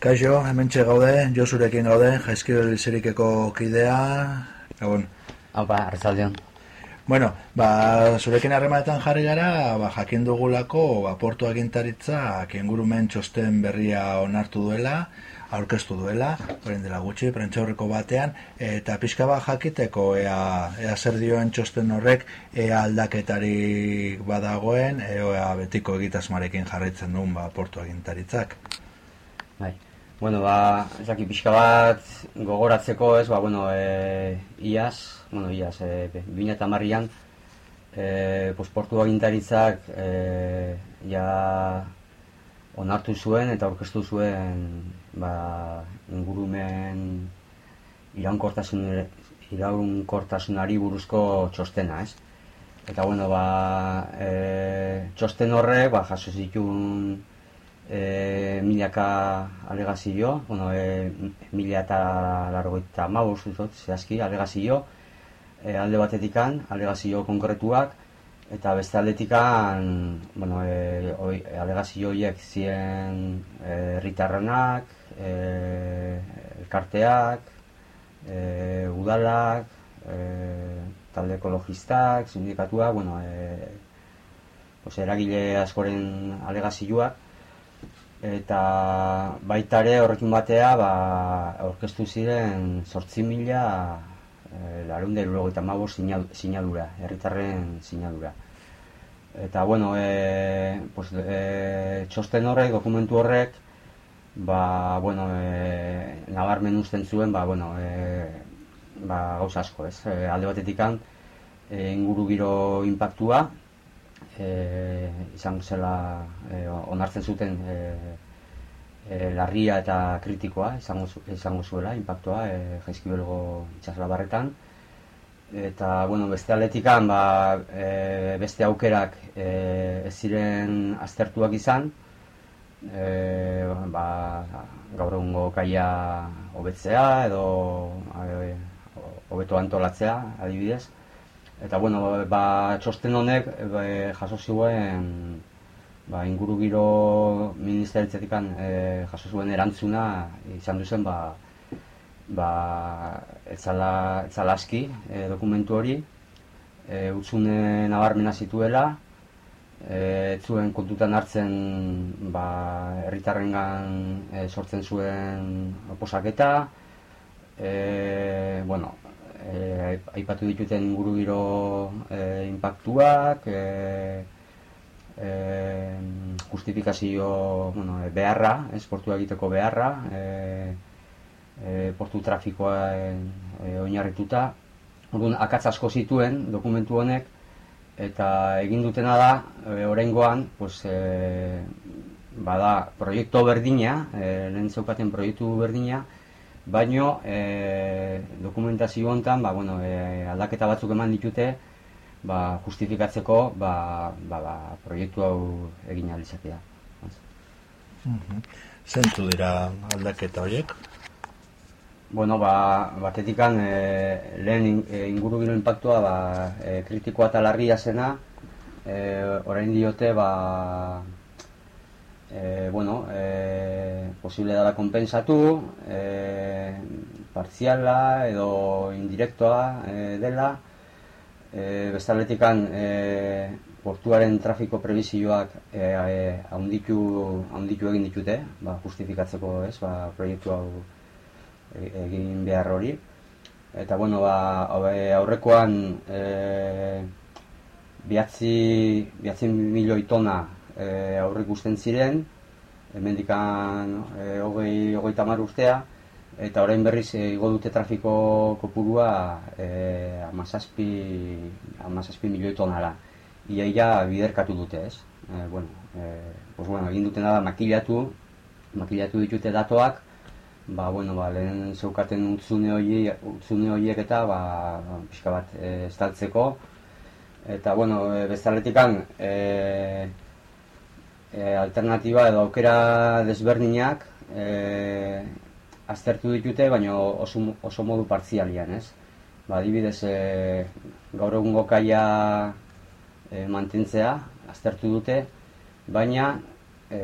Kaixo, hemen gaude, jo zurekin gaude, jaizkiro zerikeko kidea, egon. Haupa, arrazaldeon. Bueno, ba, zurekin harremanetan jarri gara, ba, jakin dugulako, ba, portu agintaritza, kengurumen txosten berria onartu duela, aurkeztu duela, orain dela gutxi, prentxaurreko batean, eta pixka bat jakiteko, ea, ea zer dioen txosten horrek, ea aldaketarik badagoen, ea betiko egitasmarekin jarraitzen duen ba, portu agintaritzak. Bueno, ba, ezaki pixka bat gogoratzeko, ez, ba, bueno, e, iaz, bueno, iaz, e, bine eta marrian, e, posportu agintaritzak e, ja onartu zuen eta aurkeztu zuen ba, ingurumen iraunkortasun, iraunkortasunari buruzko txostena, ez? Eta, bueno, ba, e, txosten horrek, ba, jaso zituen e, milaka alegazio, bueno, e, mila eta largoita maus, zehazki, alegazio, e, alde batetikan, alegazio konkretuak, eta beste aldetikan, bueno, e, oi, alegazio horiek ziren herritarrenak, e, elkarteak, e, udalak, e, talde ekologistak, sindikatuak, bueno, e, pues, eragile askoren alegazioak, eta baita ere horrekin batea ba, orkestu ziren sortzi mila e, larun eta mago sinadura, herritarren sinadura. Eta bueno, e, pues, e, txosten horrek, dokumentu horrek, ba, bueno, e, nabarmen usten zuen, ba, bueno, e, ba, gauza asko, ez? E, alde batetik e, inguru giro impactua, e, izan zela e, onartzen zuten e, e, larria eta kritikoa izango, izango zuela, impactua e, jaizkibelgo itxasla barretan. Eta, bueno, beste aletikan, ba, e, beste aukerak e, ez ziren aztertuak izan, e, ba, gaur egungo kaia hobetzea edo hobeto antolatzea, adibidez. Eta bueno, ba, txosten honek ba, jaso zuen ba, inguru giro ministeritzetik e, jaso zuen erantzuna izan duzen ba, ba, etzala, etzala aski e, dokumentu hori. E, utzune nabarmena zituela e, zuen kontutan hartzen ba, erritarrengan e, sortzen zuen oposaketa. E, bueno, e, aipatu dituten inguru giro e, impactuak, e, e, justifikazio bueno, beharra, ez, portu egiteko beharra, e, e, portu trafikoa e, oinarrituta. Orduan, akatz asko zituen dokumentu honek, eta egin dutena da, e, oraingoan, pues, e, bada, proiektu berdina, e, lehen zeukaten proiektu berdina, baino e, dokumentazio hontan ba, bueno, e, aldaketa batzuk eman ditute ba, justifikatzeko ba, ba, ba, proiektu hau egin alizatea. Mm Zentu dira aldaketa horiek? Bueno, ba, batetikan e, lehen inguru gino impactua ba, e, kritikoa eta larria zena, e, orain diote ba, e, bueno, e, posible dala kompensatu, e, partziala edo indirektoa e, dela, e, bestaletikan e, portuaren trafiko prebizioak e, e, haunditu, egin ditute, ba, justifikatzeko ez, ba, proiektu hau e, egin behar hori. Eta bueno, ba, aurrekoan e, bihatzi, bihatzi milioi tona e, aurre ikusten ziren, hemendikan e, hogei, hogei tamar ustea, eta orain berriz e, igo dute trafiko kopurua e, amazazpi, amazazpi milioi tonara. Iaia biderkatu dute ez. E, bueno, e, pues bueno, egin dutena da makilatu, makilatu ditute datoak, ba, bueno, ba, lehen zeukaten utzune horiek, utzune horiek eta ba, pixka bat e, estaltzeko. Eta, bueno, e, bestaletikan, e, e, alternatiba edo aukera desberdinak e, aztertu ditute, baina oso, oso modu partzialian, ez? Ba, adibidez, e, gaur egun gokaia e, mantentzea, aztertu dute, baina e,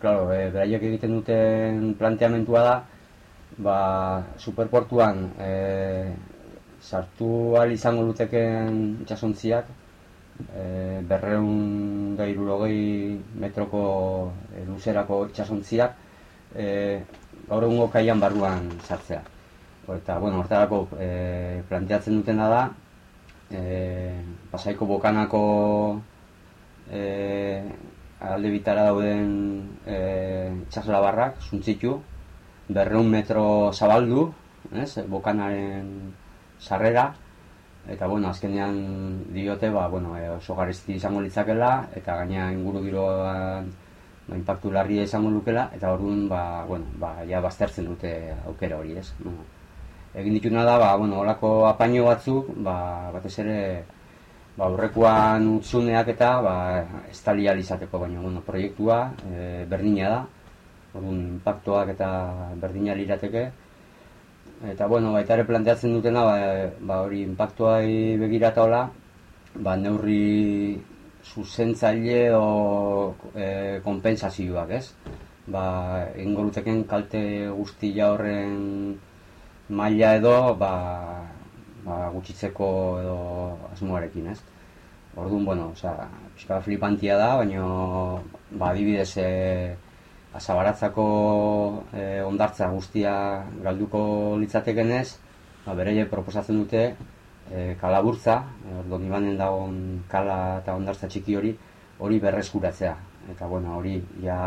claro, e, beraiek egiten duten planteamentua da, ba, superportuan e, sartu ahal izango luteken itxasontziak, e, berreun da irurogei metroko e, luzerako itxasontziak, e, gaur egungo kaian barruan sartzea. Eta, bueno, hortarako e, planteatzen dutena da, e, pasaiko bokanako e, alde bitara dauden e, txasla barrak, zuntzitu, berreun metro zabaldu, ez, bokanaren sarrera, eta bueno, azkenean diote, ba, bueno, e, oso garrizti izango litzakela, eta gaina inguru giroan ba, impactu larria izango lukela, eta orduan, ba, bueno, ba, ja baztertzen dute aukera hori, ez. Bueno, egin dituna da, ba, bueno, olako apaino batzuk, ba, batez ere, ba, aurrekoan utzuneak eta, ba, estali izateko, baina, bueno, proiektua e, berdina da, orduan, impactoak eta berdina lirateke, eta, bueno, baita ere planteatzen dutena, ba, ba hori, impactoa begirata hola, ba, neurri zuzentzaile o e, kompensazioak, ez? Ba, ingoruteken kalte guztia horren maila edo ba, ba, gutxitzeko edo asmoarekin, ez? Orduan, bueno, osea, pixka flipantia da, baina ba, adibidez e, azabaratzako e, ondartza guztia galduko litzateken ez, ba, bereie proposatzen dute e, kalaburtza, e, orduan ibanen dagoen kala eta ondartza txiki hori, hori berreskuratzea. Eta, bueno, hori ja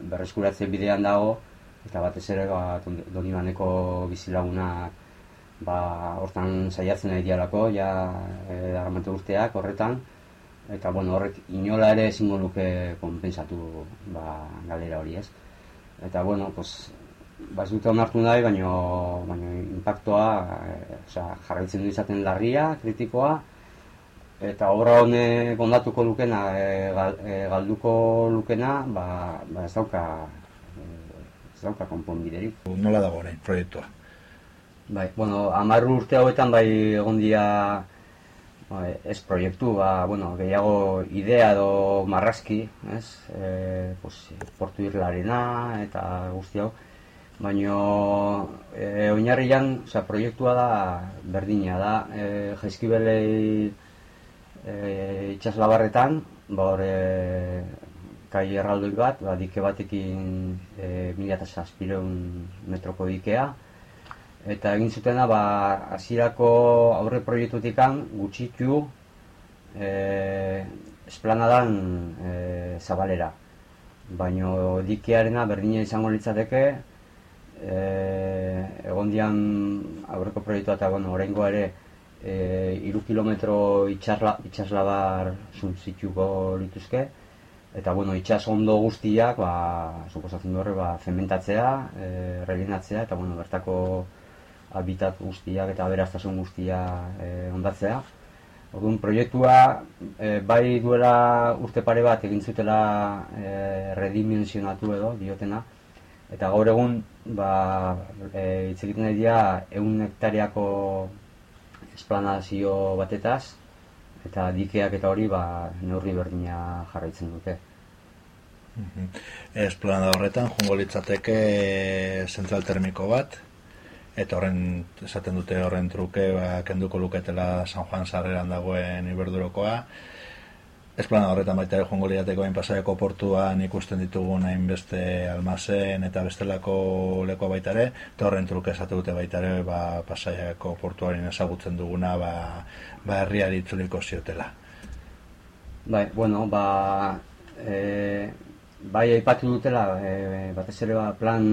berreskuratze bidean dago, eta batez ere ba, Donibaneko bizilagunak ba, hortan saiatzen ari dialako, ja e, urteak horretan, eta bueno, horrek inola ere ezingo luke konpensatu ba, galera hori ez. Eta bueno, pues, ba, ez dute onartu nahi, baina baino impactoa e, jarraitzen du izaten larria, kritikoa, eta obra honek ondatuko lukena, e, e, galduko lukena, ba, ba ez dauka dauka konponbiderik. Nola dago orain proiektua? Bai, bueno, amarru urte hauetan bai egon dia ez proiektu, ba, bueno, gehiago idea edo marrazki, ez? E, pues, portu irlarena eta guzti hau. Baina e, oinarrian, oza, proiektua da berdina da, e, jaizkibelei e, itxaslabarretan, ba, hor, kai erraldoi bat, ba, dike batekin e, mila eta metroko dikea. Eta egin zutena, ba, azirako aurre proiektutik gutxitu e, esplanadan e, zabalera. Baina dikearena berdina izango litzateke, e, egon dian aurreko proiektu eta bueno, oraingo ere e, iru kilometro itxasla, itxaslabar zuntzituko lituzke eta bueno, itxas ondo guztiak, ba, suposatzen du horre, ba, zementatzea, e, relinatzea, eta bueno, bertako habitat guztiak eta beraztasun guztia e, ondatzea. Orduan, proiektua e, bai duela urte pare bat egin zutela e, redimensionatu edo, diotena, eta gaur egun, ba, e, hitz egiten dira, egun hektareako esplanazio batetaz, eta dikeak eta hori ba, neurri berdina jarraitzen dute. Mhm. Esplanada horretan, jungo litzateke zentral termiko bat, eta horren, esaten dute horren truke, ba, kenduko luketela San Juan Sarreran dagoen iberdurokoa, Esplana horretan baita ere joango liateko pasaiako portuan ikusten ditugun hainbeste almazen eta bestelako leko baita ere, eta horren truke esate dute baita ere ba, pasaiako portuaren ezagutzen duguna ba, ba herriari itzuliko ziotela. Bai, bueno, ba, e, bai aipatu dutela, e, batez ere ba, plan,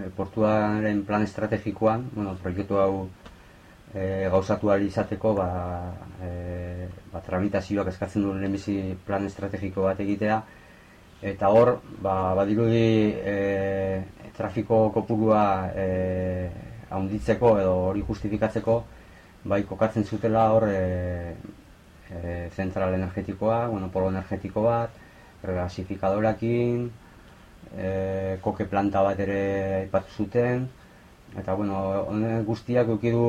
e, portuaren plan estrategikoan, bueno, proiektu hau e, gauzatu izateko ba, e, ba, tramitazioak eskatzen duen lehenbizi plan estrategiko bat egitea. Eta hor ba, badirudi e, trafiko kopurua e, haunditzeko edo hori justifikatzeko bai kokatzen zutela hor e, e, zentral energetikoa, bueno, polo energetiko bat, regasifikadorakin, e, koke planta bat ere aipatu zuten, Eta, bueno, honen guztiak eukidu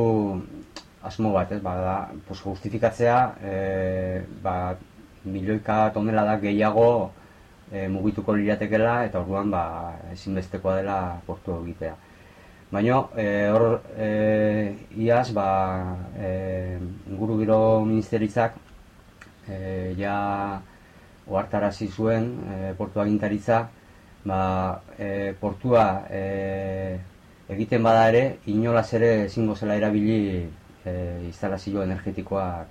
asmo bat, ez, ba, pues, justifikatzea, e, ba, milioika tonela da gehiago e, mugituko liratekela eta orduan ba, ezinbestekoa dela portu egitea. Baina e, hor e, iaz ba, e, inguru giro ministeritzak e, ja ohartarazi zuen e, portu agintaritza ba, e, portua e, egiten bada ere inolaz ere ezingo zela erabili e, instalazio energetikoak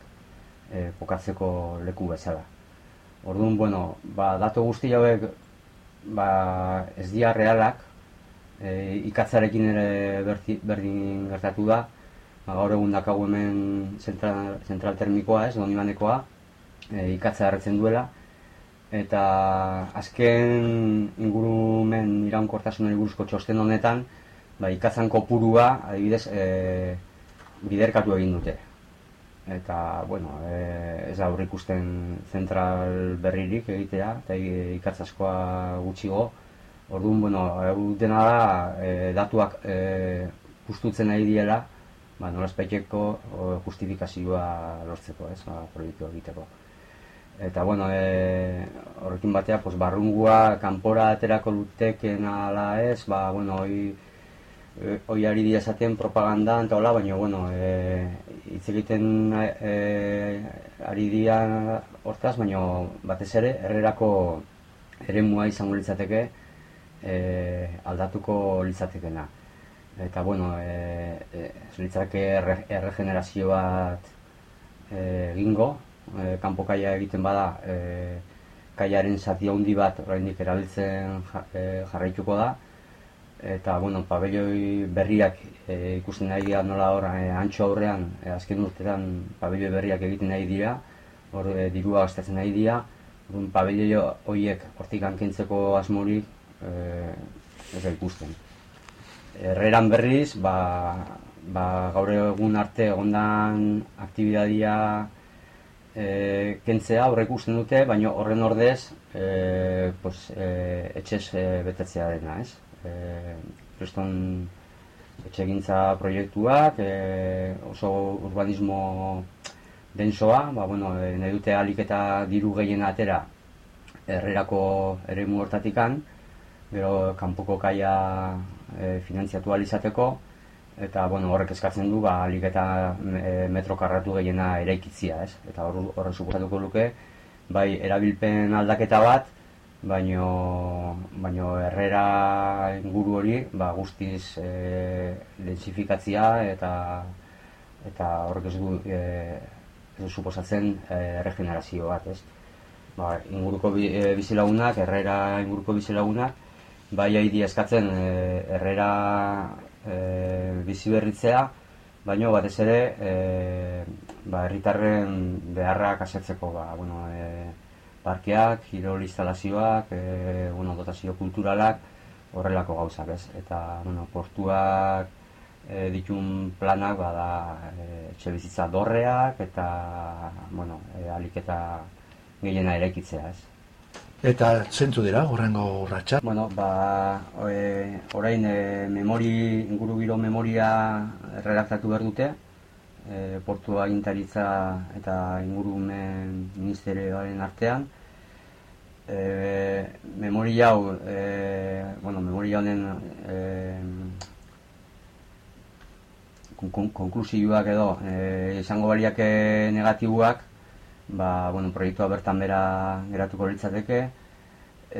e, pokatzeko leku bezala. Orduan, bueno, ba, datu guzti hauek ba, ez dira realak, e, ikatzarekin ere berdin gertatu da, ba, gaur egun dakagu hemen zentral, zentral termikoa, ez, doni banekoa, e, ikatza erretzen duela, eta azken ingurumen iraunkortasunari buruzko txosten honetan, ba, ikatzan kopurua, adibidez, e, biderkatu egin dute. Eta bueno, e, ez da ikusten zentral berririk egitea eta ikatzaskoa gutxigo. Orduan, bueno, hau dena da e, datuak e, pustutzen nahi diela ba, nola justifikazioa lortzeko, ez, ba, proiektu egiteko eta bueno, e, horrekin batea, pues, barrungua kanpora aterako luteken ala ez, ba, bueno, hoi e, hoi ari dira esaten propaganda eta hola, baina, bueno, e, hitz egiten e, ari dira hortaz, baina batez ere, errerako eremua izango litzateke e, aldatuko litzatekena. Eta, bueno, e, e, litzake erregenerazio bat e, egingo, e, kanpo kaia egiten bada, e, kaiaren zati handi bat oraindik erabiltzen jarraituko da, eta bueno, pabelloi berriak e, ikusten nahi dira nola hor e, antxo aurrean e, azken urtetan pabelloi berriak egiten nahi dira hor e, dirua gastatzen nahi dira. Orduan pabelloi horiek hortik hankentzeko asmorik e, ez ikusten. Erreran berriz ba, ba, gaur egun arte egondan aktibidadia e, kentzea horrek ikusten dute, baina horren ordez e, pues, e, etxez e, betetzea dena, ez? e, kriston etxegintza proiektuak, e, oso urbanismo densoa, ba, bueno, e, nahi dute alik eta diru gehien atera errerako ere hortatikan, gero kanpoko kaia e, finantziatu alizateko, eta bueno, horrek eskatzen du ba, alik eta e, metro karratu gehiena eraikitzia, ez? Eta hor suposatuko luke, bai, erabilpen aldaketa bat, baino baino herrera inguru hori ba guztiz e, densifikatzia eta eta horrek ez du e, ez suposatzen e, regenerazio bat, ez? Ba, inguruko bi, e, bizilagunak, herrera inguruko bizilagunak bai aidi eskatzen e, herrera e, bizi berritzea, baino batez ere e, ba herritarren beharrak asetzeko, ba bueno, e, parkeak, kirol instalazioak, e, bueno, dotazio kulturalak, horrelako gauzak, ez? Eta, bueno, portuak e, ditun planak, bada, e, etxe bizitza dorreak, eta, bueno, e, alik eta gehiena eraikitzea, ez? Eta zentzu dira, horrengo urratxa? Bueno, ba, e, orain e, memori, inguru giro memoria redactatu behar dute, e, portu agintaritza eta ingurumen ministerioaren artean. E, memoria hau, e, bueno, memoria honen e, konklusioak edo e, izango baliak negatiboak, ba, bueno, proiektua bertan bera geratuko litzateke,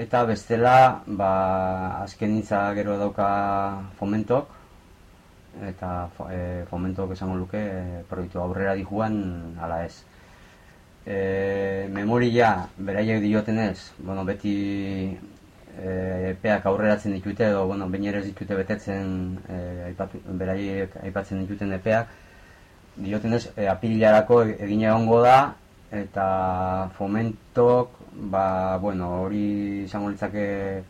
eta bestela, ba, azken gero dauka fomentok, eta e, fomentok esango luke e, proiektu aurrera dijuan ala ez. E, memoria beraiek diotenez, bueno, beti e, epeak aurreratzen ditute edo bueno, bain ere ez ditute betetzen e, aipatu, beraiek aipatzen dituten epeak diotenez e, apilarako egin egongo da eta fomentok ba, bueno, hori izango litzake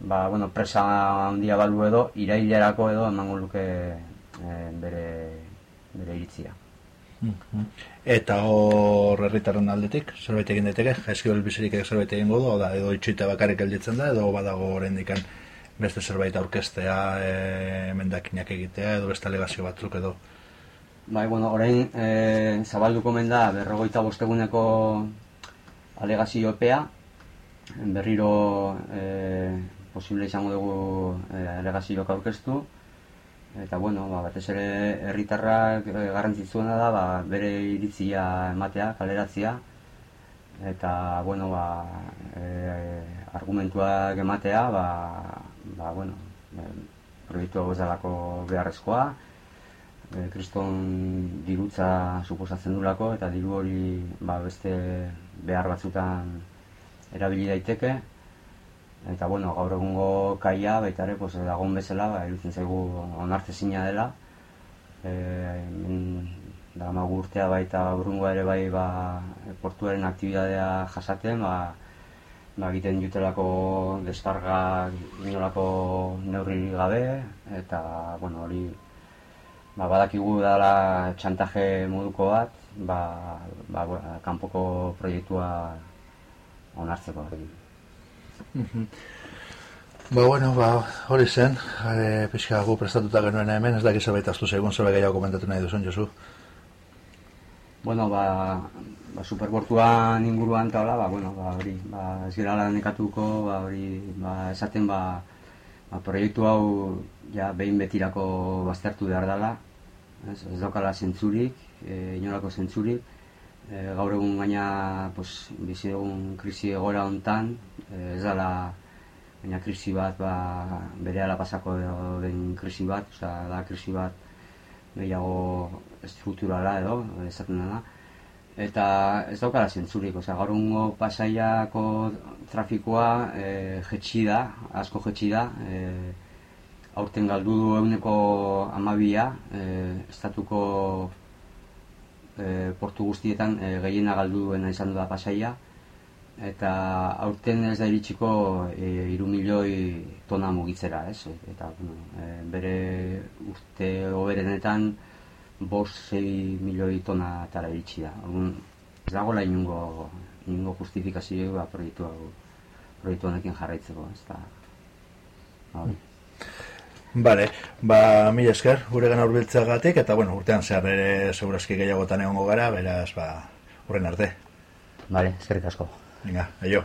ba, bueno, presa handia balu edo, irailerako edo emango luke e, bere, bere iritzia. Mhm. Eta hor herritarren aldetik, zerbait egin daiteke, jaizki bizirik zerbait egin godu, da, edo itxuita bakarrik gelditzen da, edo badago horrendikan beste zerbait aurkestea, e, mendakinak egitea, edo beste alegazio batzuk edo. Bai, bueno, orain e, zabalduko menda berrogoita bosteguneko alegazio epea, berriro e, posible izango dugu e, alegazioak aurkeztu. Eta bueno, ba, batez ere herritarrak e, garrantzitsuena da ba, bere iritzia ematea, kaleratzia eta bueno, ba, e, argumentuak ematea ba, ba, bueno, e, proiektu hau beharrezkoa e, kriston dirutza suposatzen dulako eta diru hori ba, beste behar batzutan erabili daiteke. Eta bueno, gaur egungo kaia baita ere pues dagoen bezala ba irutzen zaigu onartezina dela. Eh da ma urtea baita urrungoa ere bai ba portuaren aktibitatea jasaten ba ba egiten jutelako deskarga inolako neurri gabe. Eta bueno hori ba badakigu dela txantaje moduko bat ba, ba, kanpoko proiektua onartzeko. Ba, bueno, ba, hori zen, e, pixka gu prestatuta genuen hemen, ez da gizabait baita segun zebe gehiago komentatu nahi duzun, Josu? Bueno, ba, ba superportuan inguruan eta hola, ba, bueno, ba, hori, ba, ez gira lan ba, hori, ba, esaten, ba, ba, proiektu hau, ja, behin betirako baztertu behar dela, ez, ez daukala zentzurik, e, inolako zentzurik, e, gaur egun gaina pues, bizi egun krisi egora hontan e, ez dela baina krisi bat ba, bere pasako den krisi bat oza, da krisi bat gehiago estrukturala edo esaten dena eta ez daukara zentzurik oza, gaur egungo pasaiako trafikoa e, jetxi da asko jetxi da e, aurten galdu du eguneko amabia e, estatuko e, portu guztietan e, gehiena galdu duena izan da pasaia eta aurten ez da iritsiko e, iru milioi tona mugitzera, ez? Eta, bueno, e, bere urte oberenetan bos zei milioi tona tara iritsi da. Orgun, ez dago la inungo, inungo justifikazio ba, proiektu, proiektu honekin jarraitzeko, ez da. Vale, ba, mila esker, gure gana urbiltzagatik, eta bueno, urtean zehar ere segurazki gehiagotan egongo gara, beraz, ba, urren arte. Vale, eskerrik asko. Venga, aio.